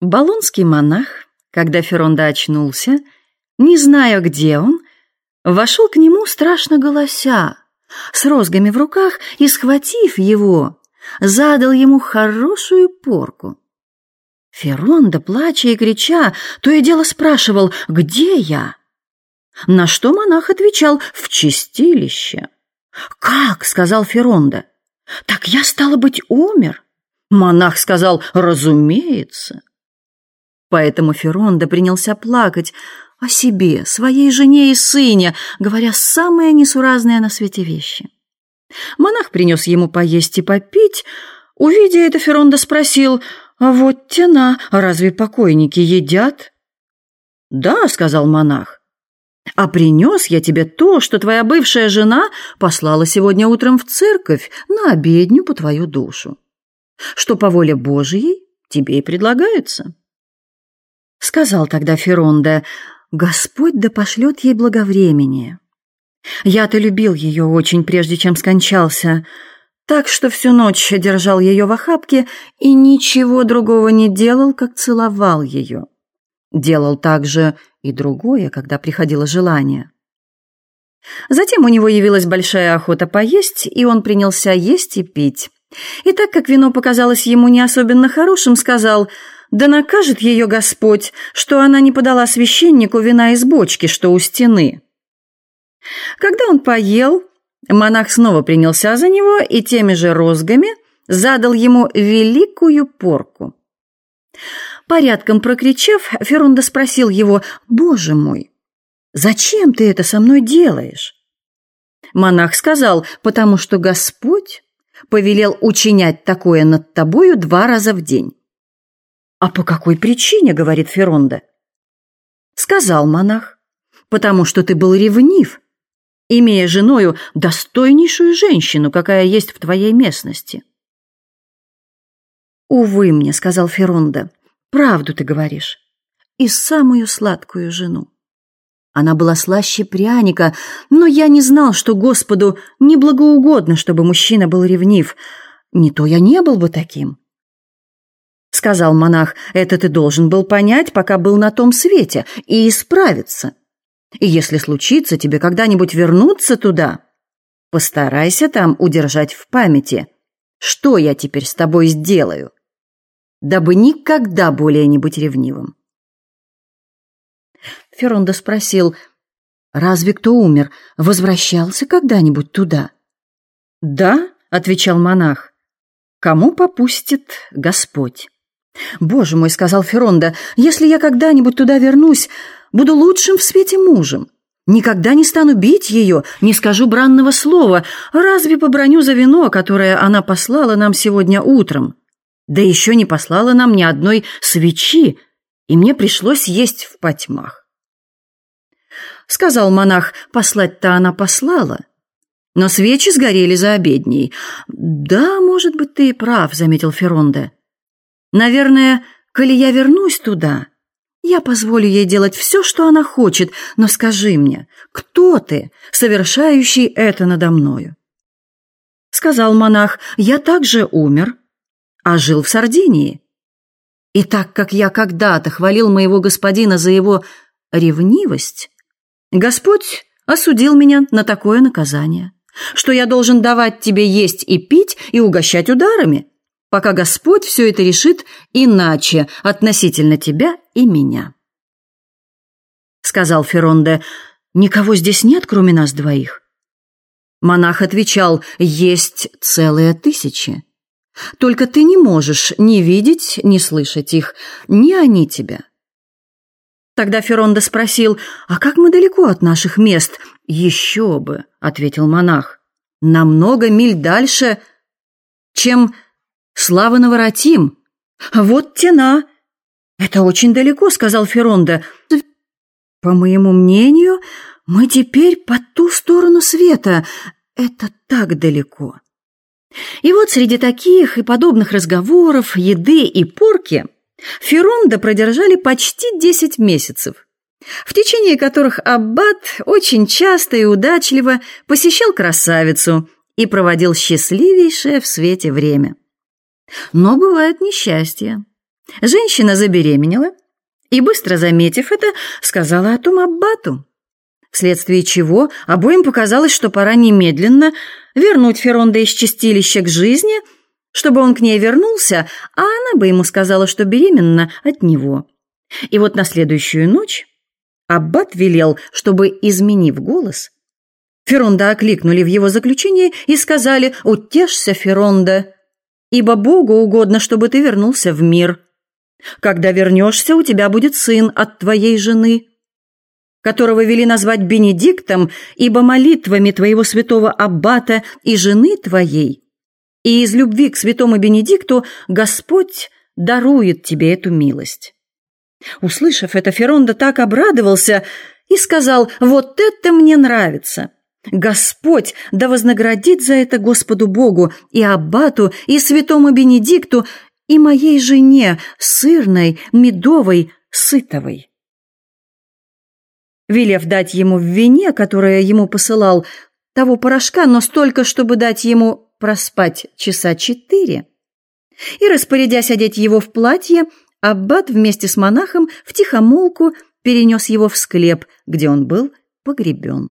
Болонский монах, когда Феронда очнулся, не зная, где он, вошел к нему, страшно голося, с розгами в руках и, схватив его, задал ему хорошую порку. Феронда, плача и крича, то и дело спрашивал «Где я?». На что монах отвечал «В чистилище». «Как?» — сказал Феронда. «Так я, стало быть, умер?» Монах сказал «Разумеется». Поэтому Феронда принялся плакать о себе, своей жене и сыне, говоря самые несуразные на свете вещи. Монах принес ему поесть и попить. Увидя это, Феронда спросил, «А вот тена, разве покойники едят?» «Да», — сказал монах. «А принес я тебе то, что твоя бывшая жена послала сегодня утром в церковь на обедню по твою душу, что по воле Божией тебе и предлагается». Сказал тогда Феронда, «Господь да пошлет ей благовремение. Я-то любил ее очень, прежде чем скончался, так что всю ночь держал ее в охапке и ничего другого не делал, как целовал ее. Делал также и другое, когда приходило желание». Затем у него явилась большая охота поесть, и он принялся есть и пить. И так как вино показалось ему не особенно хорошим, сказал – да накажет ее Господь, что она не подала священнику вина из бочки, что у стены. Когда он поел, монах снова принялся за него и теми же розгами задал ему великую порку. Порядком прокричав, Ферунда спросил его, «Боже мой, зачем ты это со мной делаешь?» Монах сказал, «Потому что Господь повелел учинять такое над тобою два раза в день». «А по какой причине?» — говорит Феронда. Сказал монах, «потому что ты был ревнив, имея женою достойнейшую женщину, какая есть в твоей местности». «Увы мне», — сказал Феронда, — «правду ты говоришь, и самую сладкую жену». Она была слаще пряника, но я не знал, что Господу неблагоугодно, чтобы мужчина был ревнив. Не то я не был бы таким. — сказал монах, — это ты должен был понять, пока был на том свете, и исправиться. И если случится тебе когда-нибудь вернуться туда, постарайся там удержать в памяти, что я теперь с тобой сделаю, дабы никогда более не быть ревнивым. Ферронда спросил, разве кто умер, возвращался когда-нибудь туда? «Да», — отвечал монах, — «кому попустит Господь». «Боже мой», — сказал Феронда, — «если я когда-нибудь туда вернусь, буду лучшим в свете мужем. Никогда не стану бить ее, не скажу бранного слова, разве поброню за вино, которое она послала нам сегодня утром. Да еще не послала нам ни одной свечи, и мне пришлось есть в потьмах». Сказал монах, послать-то она послала, но свечи сгорели за обедней. «Да, может быть, ты и прав», — заметил Феронда. Наверное, коли я вернусь туда, я позволю ей делать все, что она хочет, но скажи мне, кто ты, совершающий это надо мною? Сказал монах, я также умер, а жил в Сардинии. И так как я когда-то хвалил моего господина за его ревнивость, Господь осудил меня на такое наказание, что я должен давать тебе есть и пить и угощать ударами пока Господь все это решит иначе относительно тебя и меня. Сказал Феронде, никого здесь нет, кроме нас двоих. Монах отвечал, есть целые тысячи. Только ты не можешь ни видеть, ни слышать их, ни они тебя. Тогда Феронда спросил, а как мы далеко от наших мест? Еще бы, ответил монах, намного миль дальше, чем Слава наворотим! Вот тена!» «Это очень далеко», — сказал Феронда. «По моему мнению, мы теперь по ту сторону света. Это так далеко». И вот среди таких и подобных разговоров, еды и порки Феронда продержали почти десять месяцев, в течение которых Аббат очень часто и удачливо посещал красавицу и проводил счастливейшее в свете время. Но бывает несчастье. Женщина забеременела и, быстро заметив это, сказала о том Аббату, вследствие чего обоим показалось, что пора немедленно вернуть Феронда из чистилища к жизни, чтобы он к ней вернулся, а она бы ему сказала, что беременна от него. И вот на следующую ночь Аббат велел, чтобы, изменив голос, Феронда окликнули в его заключение и сказали «Утешься, Феронда, ибо Богу угодно, чтобы ты вернулся в мир». Когда вернешься, у тебя будет сын от твоей жены, которого вели назвать Бенедиктом, ибо молитвами твоего святого аббата и жены твоей, и из любви к святому Бенедикту Господь дарует тебе эту милость». Услышав это, Феронда так обрадовался и сказал, «Вот это мне нравится!» Господь да вознаградит за это Господу Богу и Аббату, и святому Бенедикту, и моей жене, сырной, медовой, сытовой. Велев дать ему в вине, которое ему посылал, того порошка, но столько, чтобы дать ему проспать часа четыре, и, распорядясь одеть его в платье, Аббат вместе с монахом в тихомолку перенес его в склеп, где он был погребен.